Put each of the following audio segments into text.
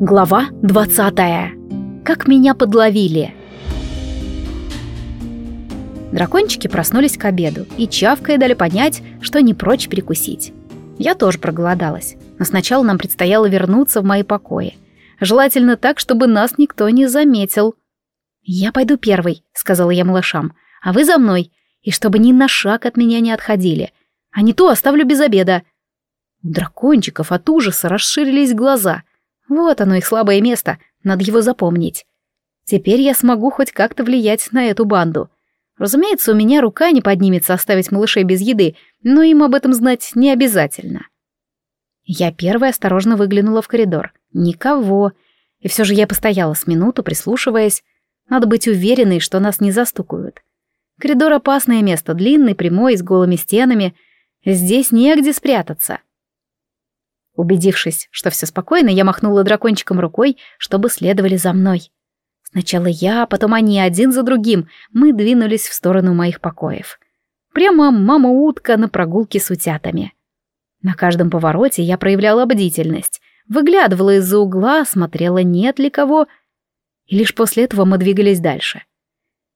Глава 20. Как меня подловили. Дракончики проснулись к обеду и чавкая дали понять, что не прочь перекусить. Я тоже проголодалась, но сначала нам предстояло вернуться в мои покои. Желательно так, чтобы нас никто не заметил. «Я пойду первой», — сказала я малышам, — «а вы за мной, и чтобы ни на шаг от меня не отходили, а не то оставлю без обеда». У дракончиков от ужаса расширились глаза — вот оно их слабое место, надо его запомнить. Теперь я смогу хоть как-то влиять на эту банду. Разумеется, у меня рука не поднимется оставить малышей без еды, но им об этом знать не обязательно. Я первая осторожно выглянула в коридор. Никого. И все же я постояла с минуту, прислушиваясь. Надо быть уверенной, что нас не застукают. Коридор — опасное место, длинный, прямой, с голыми стенами. Здесь негде спрятаться. Убедившись, что все спокойно, я махнула дракончиком рукой, чтобы следовали за мной. Сначала я, потом они один за другим, мы двинулись в сторону моих покоев. Прямо мама-утка на прогулке с утятами. На каждом повороте я проявляла бдительность, выглядывала из-за угла, смотрела, нет ли кого, и лишь после этого мы двигались дальше.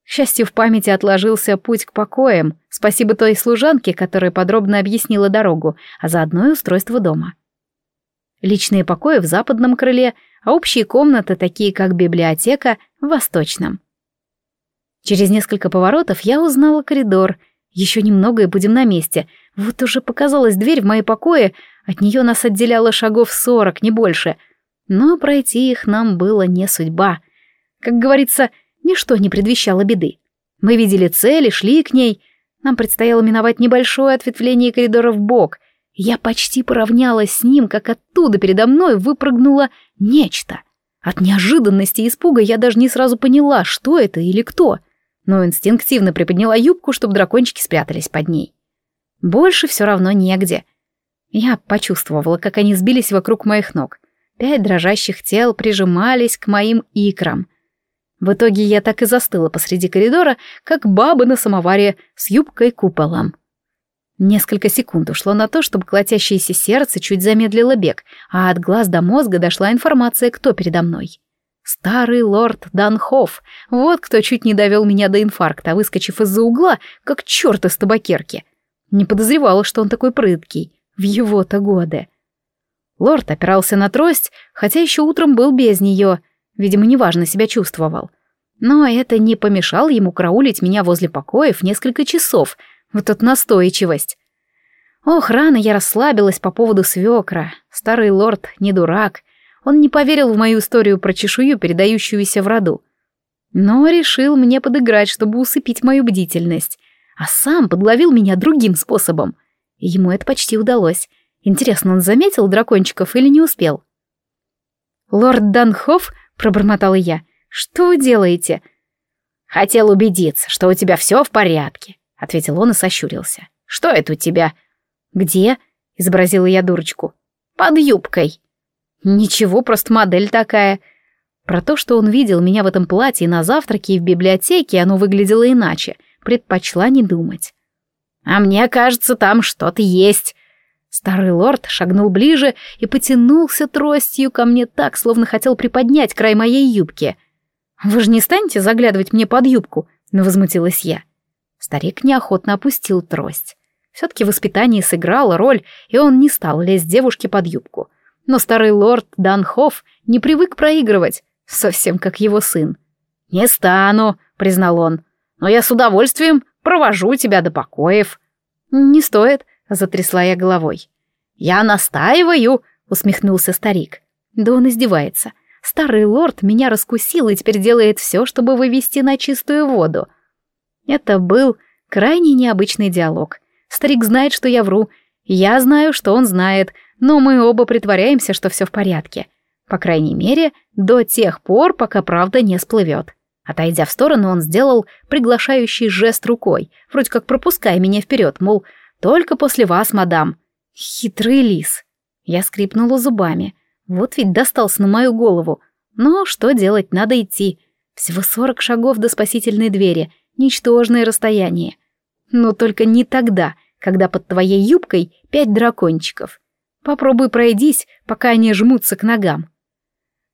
К счастью, в памяти отложился путь к покоям, спасибо той служанке, которая подробно объяснила дорогу, а заодно и устройство дома. Личные покои в западном крыле, а общие комнаты, такие как библиотека, в восточном. Через несколько поворотов я узнала коридор. Еще немного и будем на месте. Вот уже показалась дверь в мои покои, от нее нас отделяло шагов сорок, не больше. Но пройти их нам было не судьба. Как говорится, ничто не предвещало беды. Мы видели цель и шли к ней. Нам предстояло миновать небольшое ответвление коридора в бок — я почти поравнялась с ним, как оттуда передо мной выпрыгнуло нечто. От неожиданности и испуга я даже не сразу поняла, что это или кто, но инстинктивно приподняла юбку, чтобы дракончики спрятались под ней. Больше все равно негде. Я почувствовала, как они сбились вокруг моих ног. Пять дрожащих тел прижимались к моим икрам. В итоге я так и застыла посреди коридора, как баба на самоваре с юбкой-куполом. Несколько секунд ушло на то, чтобы колотящееся сердце чуть замедлило бег, а от глаз до мозга дошла информация, кто передо мной. Старый лорд Данхоф, вот кто чуть не довел меня до инфаркта, выскочив из-за угла, как черт из табакерки. Не подозревала, что он такой прыткий, в его-то годы. Лорд опирался на трость, хотя еще утром был без нее, видимо, неважно себя чувствовал. Но это не помешало ему караулить меня возле покоев несколько часов — вот тут настойчивость. Ох, рано я расслабилась по поводу свекра. Старый лорд не дурак. Он не поверил в мою историю про чешую, передающуюся в роду. Но решил мне подыграть, чтобы усыпить мою бдительность. А сам подловил меня другим способом. И ему это почти удалось. Интересно, он заметил дракончиков или не успел? «Лорд Данхоф?» — пробормотала я. «Что вы делаете?» «Хотел убедиться, что у тебя все в порядке», ответил он и сощурился. Что это у тебя? Где? изобразила я дурочку. Под юбкой. Ничего, просто модель такая. Про то, что он видел меня в этом платье на завтраке и в библиотеке, оно выглядело иначе. Предпочла не думать. А мне кажется, там что-то есть. Старый лорд шагнул ближе и потянулся тростью ко мне так, словно хотел приподнять край моей юбки. «Вы же не станете заглядывать мне под юбку?» — возмутилась я. Старик неохотно опустил трость. Все-таки воспитание сыграло роль, и он не стал лезть девушке под юбку. Но старый лорд Данхоф не привык проигрывать, совсем как его сын. «Не стану», — признал он, — «но я с удовольствием провожу тебя до покоев». «Не стоит», — затрясла я головой. «Я настаиваю», — усмехнулся старик. «Да он издевается. Старый лорд меня раскусил и теперь делает все, чтобы вывести на чистую воду. Это был крайне необычный диалог. Старик знает, что я вру. Я знаю, что он знает, но мы оба притворяемся, что все в порядке. По крайней мере, до тех пор, пока правда не сплывет. Отойдя в сторону, он сделал приглашающий жест рукой, вроде как пропуская меня вперед, мол, только после вас, мадам. Хитрый лис. Я скрипнула зубами. Вот ведь достался на мою голову. Но что делать, надо идти. Всего сорок шагов до спасительной двери — ничтожное расстояние. Но только не тогда, когда под твоей юбкой пять дракончиков. Попробуй пройдись, пока они жмутся к ногам.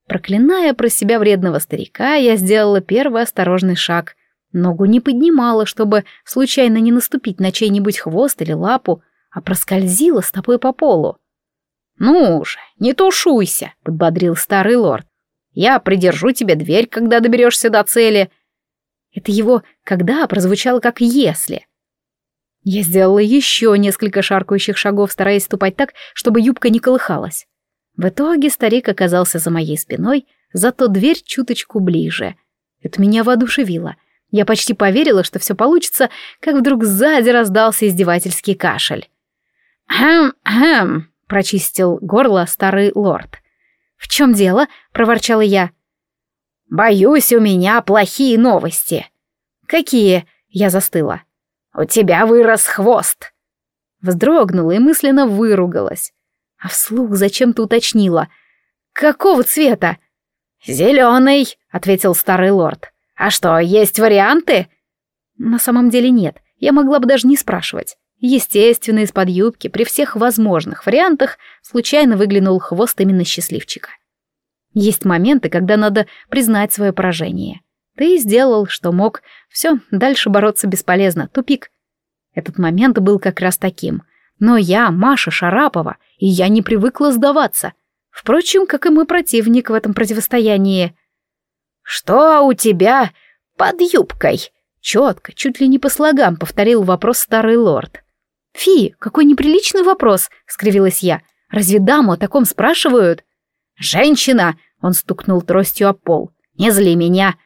Проклиная про себя вредного старика, я сделала первый осторожный шаг. Ногу не поднимала, чтобы случайно не наступить на чей-нибудь хвост или лапу, а проскользила стопой по полу. «Ну же, не тушуйся», — подбодрил старый лорд. «Я придержу тебе дверь, когда доберешься до цели». Это его «когда» прозвучало как «если». Я сделала еще несколько шаркающих шагов, стараясь ступать так, чтобы юбка не колыхалась. В итоге старик оказался за моей спиной, зато дверь чуточку ближе. Это меня воодушевило. Я почти поверила, что все получится, как вдруг сзади раздался издевательский кашель. «Хм-хм», — прочистил горло старый лорд. «В чем дело?» — проворчала я. «Боюсь, у меня плохие новости». «Какие?» — я застыла. «У тебя вырос хвост!» Вздрогнула и мысленно выругалась. А вслух зачем-то уточнила. «Какого цвета?» «Зеленый», — ответил старый лорд. «А что, есть варианты?» На самом деле нет, я могла бы даже не спрашивать. Естественно, из-под юбки при всех возможных вариантах случайно выглянул хвост именно счастливчика. Есть моменты, когда надо признать свое поражение. Ты сделал, что мог. Все, дальше бороться бесполезно. Тупик. Этот момент был как раз таким. Но я Маша Шарапова, и я не привыкла сдаваться. Впрочем, как и мой противник в этом противостоянии. «Что у тебя под юбкой?» Четко, чуть ли не по слогам, повторил вопрос старый лорд. «Фи, какой неприличный вопрос!» — скривилась я. «Разве даму о таком спрашивают?» «Женщина!» — он стукнул тростью о пол. «Не зли меня!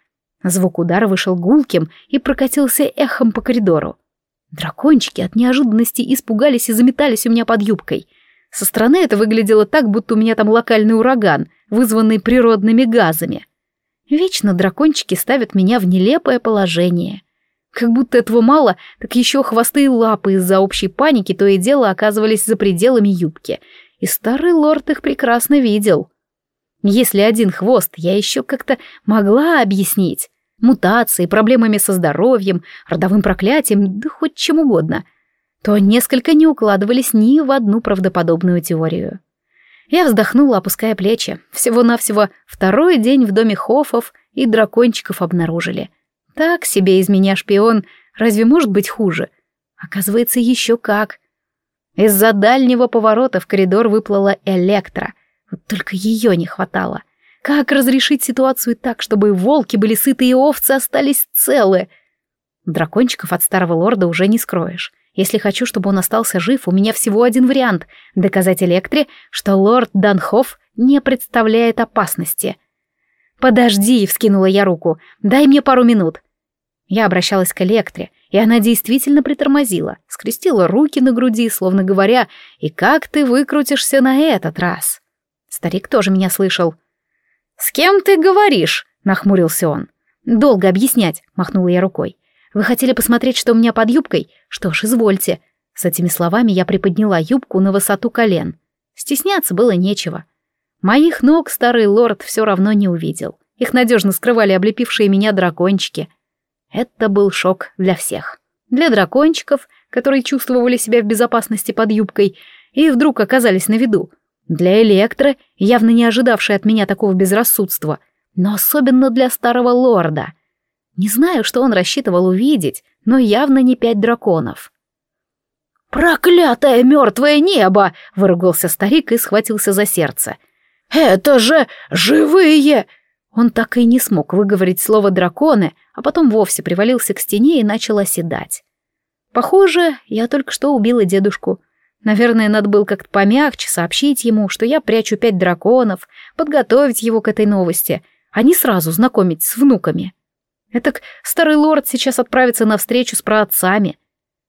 Звук удара вышел гулким и прокатился эхом по коридору. Дракончики от неожиданности испугались и заметались у меня под юбкой. Со стороны это выглядело так, будто у меня там локальный ураган, вызванный природными газами. Вечно дракончики ставят меня в нелепое положение. Как будто этого мало, так еще хвосты и лапы из-за общей паники то и дело оказывались за пределами юбки, и старый лорд их прекрасно видел. Если один хвост я еще как-то могла объяснить, мутацией, проблемами со здоровьем, родовым проклятием, да хоть чем угодно, то несколько не укладывались ни в одну правдоподобную теорию. Я вздохнула, опуская плечи. Всего-навсего второй день в доме Хофов и дракончиков обнаружили. Так себе из меня шпион, разве может быть хуже? Оказывается, еще как. Из-за дальнего поворота в коридор выплыла Электра. Вот только ее не хватало. Как разрешить ситуацию так, чтобы волки были сыты и овцы остались целы? Дракончиков от старого лорда уже не скроешь. Если хочу, чтобы он остался жив, у меня всего один вариант — доказать Электре, что лорд Данхоф не представляет опасности. «Подожди», — вскинула я руку, — «дай мне пару минут». Я обращалась к Электре, и она действительно притормозила, скрестила руки на груди, словно говоря, «И как ты выкрутишься на этот раз?» Старик тоже меня слышал. «С кем ты говоришь?» — нахмурился он. «Долго объяснять», — махнула я рукой. «Вы хотели посмотреть, что у меня под юбкой? Что ж, извольте». С этими словами я приподняла юбку на высоту колен. Стесняться было нечего. Моих ног старый лорд все равно не увидел. Их надежно скрывали облепившие меня дракончики. Это был шок для всех. Для дракончиков, которые чувствовали себя в безопасности под юбкой, и вдруг оказались на виду — для Электро, явно не ожидавшей от меня такого безрассудства, но особенно для старого лорда. Не знаю, что он рассчитывал увидеть, но явно не пять драконов. «Проклятое мертвое небо!» — выругался старик и схватился за сердце. «Это же живые!» Он так и не смог выговорить слово «драконы», а потом вовсе привалился к стене и начал оседать. Похоже, я только что убила дедушку — Наверное, надо было как-то помягче сообщить ему, что я прячу пять драконов, подготовить его к этой новости, а не сразу знакомить с внуками. Этак старый лорд сейчас отправится на встречу с праотцами.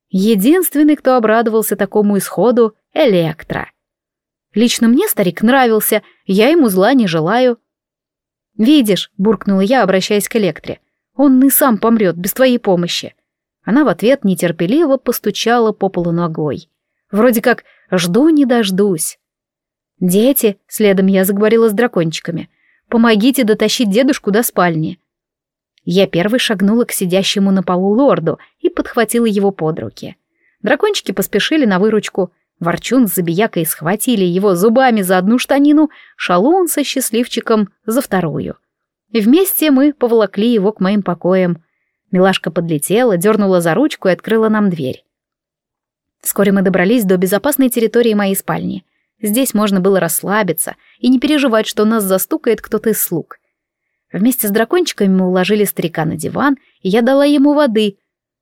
Единственный, кто обрадовался такому исходу — Электро. Лично мне старик нравился, я ему зла не желаю. «Видишь», — буркнула я, обращаясь к Электре, — «он и сам помрет без твоей помощи». Она в ответ нетерпеливо постучала по полу ногой. Вроде как «жду не дождусь». «Дети», — следом я заговорила с дракончиками, — «помогите дотащить дедушку до спальни». Я первой шагнула к сидящему на полу лорду и подхватила его под руки. Дракончики поспешили на выручку. Ворчун с забиякой схватили его зубами за одну штанину, шалун со счастливчиком за вторую. И вместе мы поволокли его к моим покоям. Милашка подлетела, дернула за ручку и открыла нам дверь. Вскоре мы добрались до безопасной территории моей спальни. Здесь можно было расслабиться и не переживать, что нас застукает кто-то из слуг. Вместе с дракончиками мы уложили старика на диван, и я дала ему воды.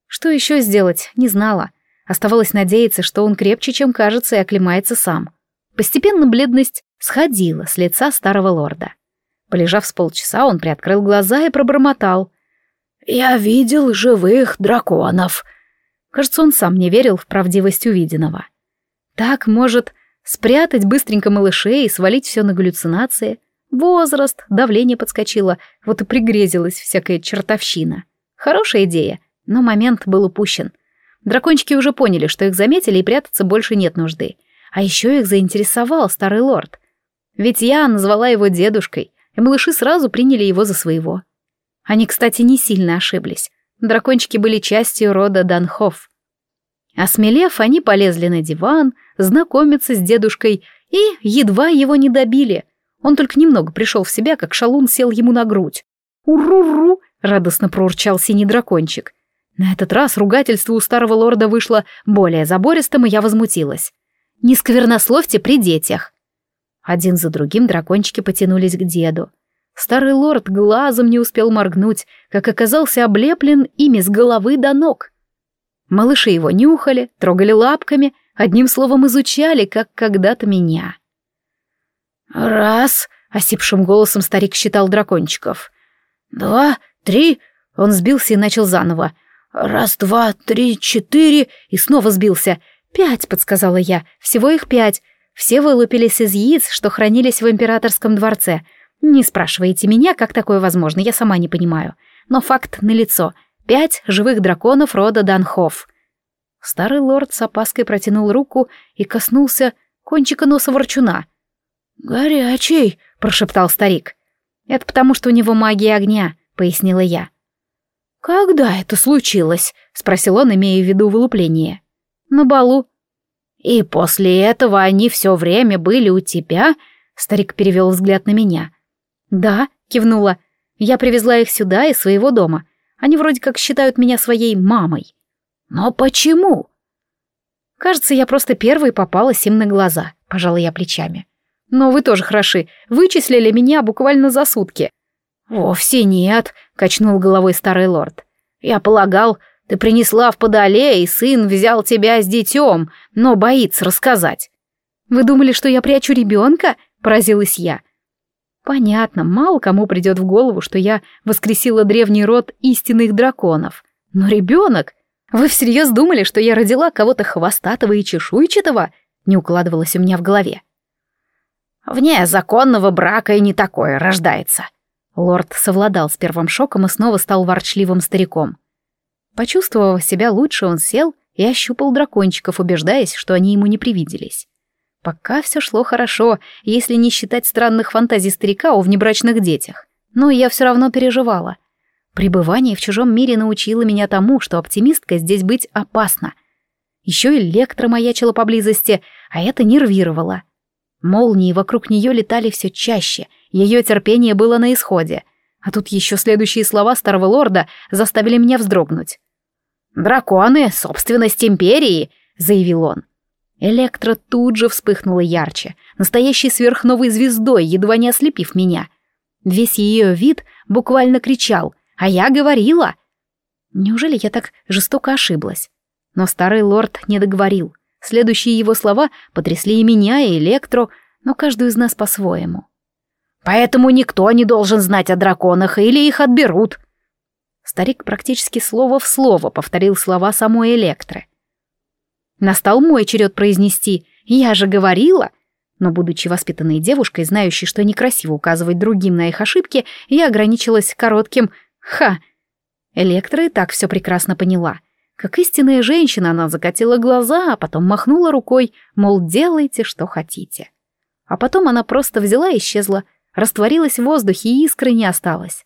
Что еще сделать, не знала. Оставалось надеяться, что он крепче, чем кажется, и оклемается сам. Постепенно бледность сходила с лица старого лорда. Полежав с полчаса, он приоткрыл глаза и пробормотал. «Я видел живых драконов». Кажется, он сам не верил в правдивость увиденного. Так, может, спрятать быстренько малышей и свалить все на галлюцинации — Возраст, давление подскочило, вот и пригрезилась всякая чертовщина. Хорошая идея, но момент был упущен. Дракончики уже поняли, что их заметили и прятаться больше нет нужды. А еще их заинтересовал старый лорд. Ведь я назвала его дедушкой, и малыши сразу приняли его за своего. Они, кстати, не сильно ошиблись. Дракончики были частью рода Данхов. Осмелев, они полезли на диван, знакомиться с дедушкой и едва его не добили — он только немного пришел в себя, как шалун сел ему на грудь. «Уру-ру!» — радостно проурчал синий дракончик. На этот раз ругательство у старого лорда вышло более забористым, и я возмутилась. «Не сквернословьте при детях!» Один за другим дракончики потянулись к деду. Старый лорд глазом не успел моргнуть, как оказался облеплен ими с головы до ног. Малыши его нюхали, трогали лапками, одним словом изучали, как когда-то меня. «Раз», — осипшим голосом старик считал дракончиков. «Два, три...» — он сбился и начал заново. «Раз, два, три, четыре...» И снова сбился. «Пять», — подсказала я. «Всего их пять. Все вылупились из яиц, что хранились в императорском дворце. Не спрашивайте меня, как такое возможно, я сама не понимаю. Но факт налицо. Пять живых драконов рода Данхов». Старый лорд с опаской протянул руку и коснулся кончика носа ворчуна. «Горячий», — прошептал старик. «Это потому, что у него магия огня», — пояснила я. «Когда это случилось?» — спросил он, имея в виду вылупление. «На балу». «И после этого они все время были у тебя?» — старик перевел взгляд на меня. «Да», — кивнула. «Я привезла их сюда из своего дома. Они вроде как считают меня своей мамой». «Но почему?» «Кажется, я просто первой попалась им на глаза», — пожала я плечами. Но вы тоже хороши. Вычислили меня буквально за сутки». «Вовсе нет», — качнул головой старый лорд. «Я полагал, ты принесла в подоле, и сын взял тебя с детем, но боится рассказать». «Вы думали, что я прячу ребенка?» — поразилась я. Понятно, мало кому придет в голову, что я воскресила древний род истинных драконов. Но ребенок? Вы всерьез думали, что я родила кого-то хвостатого и чешуйчатого? Не укладывалось у меня в голове. Вне законного брака и не такое рождается. Лорд совладал с первым шоком и снова стал ворчливым стариком. Почувствовав себя лучше, он сел и ощупал дракончиков, убеждаясь, что они ему не привиделись. Пока все шло хорошо, если не считать странных фантазий старика о внебрачных детях. Но я все равно переживала. Пребывание в чужом мире научило меня тому, что оптимистка здесь быть опасно. Еще и электро маячила поблизости, а это нервировало. Молнии вокруг нее летали все чаще, ее терпение было на исходе. А тут еще следующие слова старого лорда заставили меня вздрогнуть. «Драконы — собственность империи», — заявил он. Электро тут же вспыхнула ярче, настоящей сверхновой звездой, едва не ослепив меня. Весь ее вид буквально кричал, а я говорила. Неужели я так жестоко ошиблась? Но старый лорд не договорил. Следующие его слова потрясли и меня, и Электро, но каждую из нас по-своему. «Поэтому никто не должен знать о драконах, или их отберут». Старик практически слово в слово повторил слова самой Электры. Настал мой черед произнести «Я же говорила!» Но, будучи воспитанной девушкой, знающей, что некрасиво указывать другим на их ошибки, я ограничилась коротким «Ха!». Электра и так все прекрасно поняла — как истинная женщина, она закатила глаза, а потом махнула рукой, мол, делайте, что хотите. А потом она просто взяла и исчезла, растворилась в воздухе, и искры не осталось.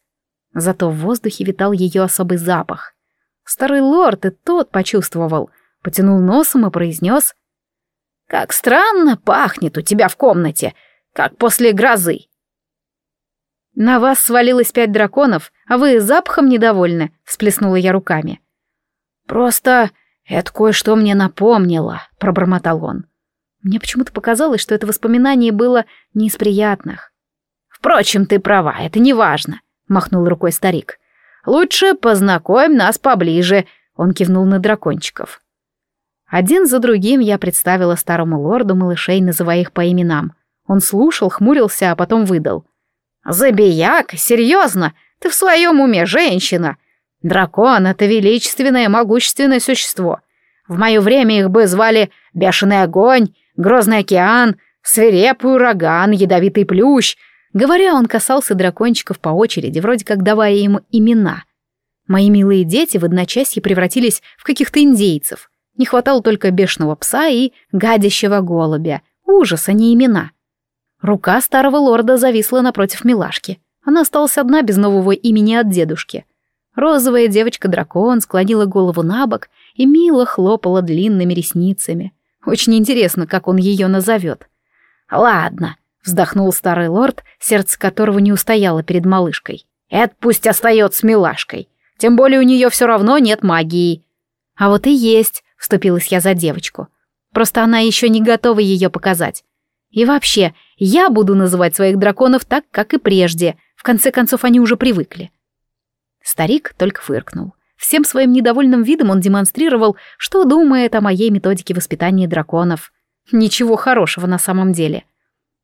Зато в воздухе витал ее особый запах. Старый лорд и тот почувствовал, потянул носом и произнес Как странно пахнет у тебя в комнате, как после грозы. На вас свалилось пять драконов, а вы запахом недовольны, всплеснула я руками. Просто это кое-что мне напомнило, пробормотал он. Мне почему-то показалось, что это воспоминание было не из приятных. Впрочем, ты права, это не важно, махнул рукой старик. Лучше познакомь нас поближе, он кивнул на дракончиков. Один за другим я представила старому лорду малышей, называя их по именам. Он слушал, хмурился, а потом выдал. «Забияк? Серьезно? Ты в своем уме, женщина? Дракон — это величественное, могущественное существо. В мое время их бы звали Бешеный огонь, Грозный океан, Свирепый ураган, Ядовитый плющ». Говоря, он касался дракончиков по очереди, вроде как давая им имена. Мои милые дети в одночасье превратились в каких-то индейцев — не хватало только бешеного пса и гадящего голубя. Ужас, а не имена. Рука старого лорда зависла напротив милашки. Она осталась одна без нового имени от дедушки. Розовая девочка-дракон склонила голову на бок и мило хлопала длинными ресницами. Очень интересно, как он ее назовет. «Ладно», — вздохнул старый лорд, сердце которого не устояло перед малышкой. «Это пусть остается с милашкой. Тем более у нее все равно нет магии». «А вот и есть», — вступилась я за девочку. «Просто она еще не готова ее показать. И вообще, я буду называть своих драконов так, как и прежде. В конце концов, они уже привыкли». Старик только фыркнул. Всем своим недовольным видом он демонстрировал, что думает о моей методике воспитания драконов. Ничего хорошего на самом деле.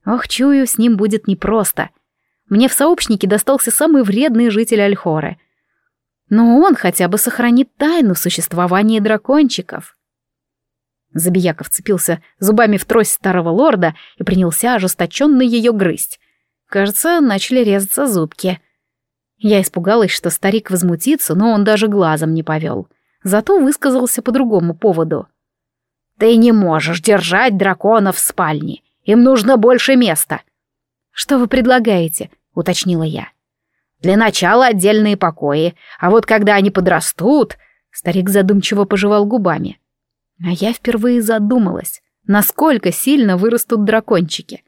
Ох, чую, с ним будет непросто. Мне в сообщнике достался самый вредный житель Альхоры — но он хотя бы сохранит тайну существования дракончиков. Забияков вцепился зубами в трость старого лорда и принялся ожесточенно ее грызть. Кажется, начали резаться зубки. Я испугалась, что старик возмутится, но он даже глазом не повел. Зато высказался по другому поводу. «Ты не можешь держать драконов в спальне. Им нужно больше места». «Что вы предлагаете?» — уточнила я. Для начала отдельные покои, а вот когда они подрастут...» Старик задумчиво пожевал губами. А я впервые задумалась, насколько сильно вырастут дракончики.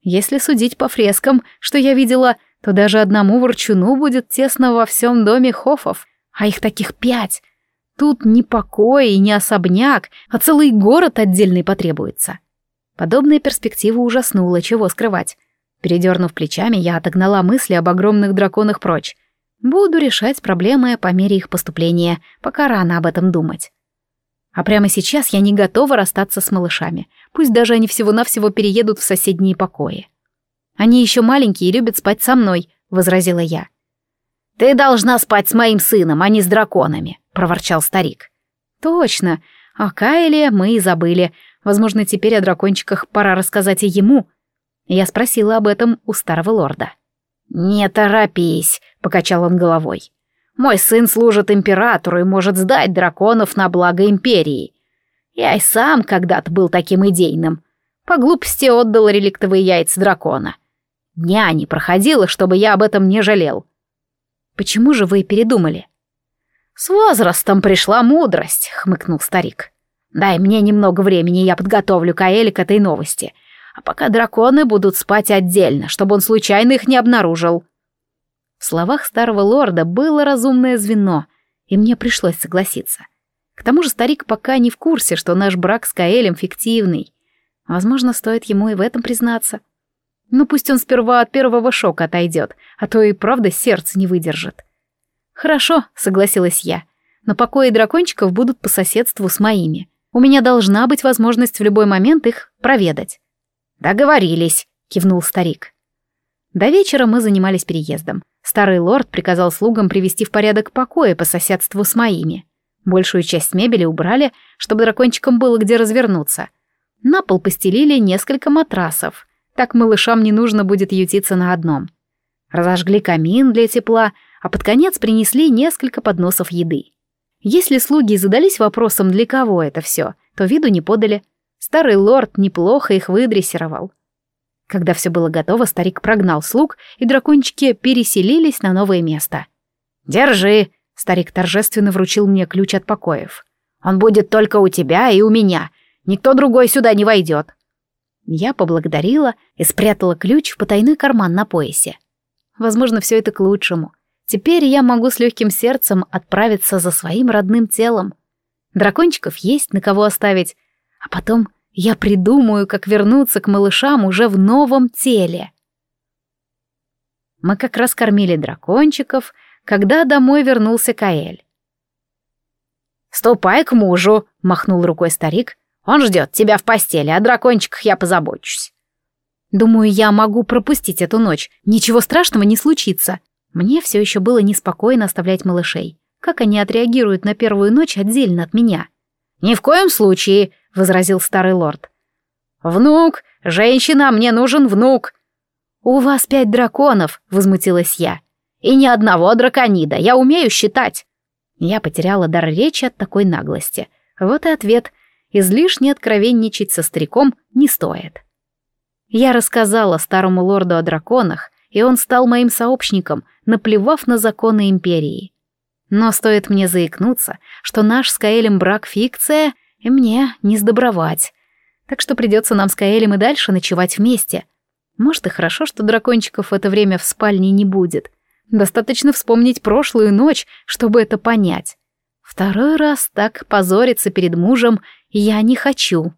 Если судить по фрескам, что я видела, то даже одному ворчуну будет тесно во всем доме хофов, а их таких пять. Тут не покой и не особняк, а целый город отдельный потребуется. Подобная перспектива ужаснула, чего скрывать. Передернув плечами, я отогнала мысли об огромных драконах прочь. Буду решать проблемы по мере их поступления, пока рано об этом думать. А прямо сейчас я не готова расстаться с малышами, пусть даже они всего-навсего переедут в соседние покои. Они еще маленькие и любят спать со мной, — возразила я. «Ты должна спать с моим сыном, а не с драконами», — проворчал старик. «Точно. О Кайле мы и забыли. Возможно, теперь о дракончиках пора рассказать и ему, я спросила об этом у старого лорда. «Не торопись», — покачал он головой. «Мой сын служит императору и может сдать драконов на благо империи. Я и сам когда-то был таким идейным. По глупости отдал реликтовые яйца дракона. Дня не проходило, чтобы я об этом не жалел». «Почему же вы передумали?» «С возрастом пришла мудрость», — хмыкнул старик. «Дай мне немного времени, я подготовлю Каэли к этой новости а пока драконы будут спать отдельно, чтобы он случайно их не обнаружил. В словах старого лорда было разумное звено, и мне пришлось согласиться. К тому же старик пока не в курсе, что наш брак с Каэлем фиктивный. Возможно, стоит ему и в этом признаться. Ну пусть он сперва от первого шока отойдет, а то и правда сердце не выдержит. «Хорошо», — согласилась я, — «но покои дракончиков будут по соседству с моими. У меня должна быть возможность в любой момент их проведать». «Договорились», — кивнул старик. До вечера мы занимались переездом. Старый лорд приказал слугам привести в порядок покои по соседству с моими. Большую часть мебели убрали, чтобы дракончикам было где развернуться. На пол постелили несколько матрасов. Так малышам не нужно будет ютиться на одном. Разожгли камин для тепла, а под конец принесли несколько подносов еды. Если слуги задались вопросом, для кого это все, то виду не подали. Старый лорд неплохо их выдрессировал. Когда все было готово, старик прогнал слуг, и дракончики переселились на новое место. «Держи!» — старик торжественно вручил мне ключ от покоев. «Он будет только у тебя и у меня. Никто другой сюда не войдет. Я поблагодарила и спрятала ключ в потайной карман на поясе. Возможно, все это к лучшему. Теперь я могу с легким сердцем отправиться за своим родным телом. Дракончиков есть на кого оставить, а потом я придумаю, как вернуться к малышам уже в новом теле. Мы как раз кормили дракончиков, когда домой вернулся Каэль. «Ступай к мужу», — махнул рукой старик. «Он ждет тебя в постели, о дракончиках я позабочусь». Думаю, я могу пропустить эту ночь. Ничего страшного не случится. Мне все еще было неспокойно оставлять малышей. Как они отреагируют на первую ночь отдельно от меня? «Ни в коем случае», — возразил старый лорд. «Внук! Женщина, мне нужен внук!» «У вас пять драконов!» — возмутилась я. «И ни одного драконида, я умею считать!» Я потеряла дар речи от такой наглости. Вот и ответ. Излишне откровенничать со стариком не стоит. Я рассказала старому лорду о драконах, и он стал моим сообщником, наплевав на законы империи. Но стоит мне заикнуться, что наш с Каэлем брак фикция, и мне не сдобровать. Так что придется нам с Каэлем и дальше ночевать вместе. Может, и хорошо, что дракончиков в это время в спальне не будет. Достаточно вспомнить прошлую ночь, чтобы это понять. Второй раз так позориться перед мужем я не хочу.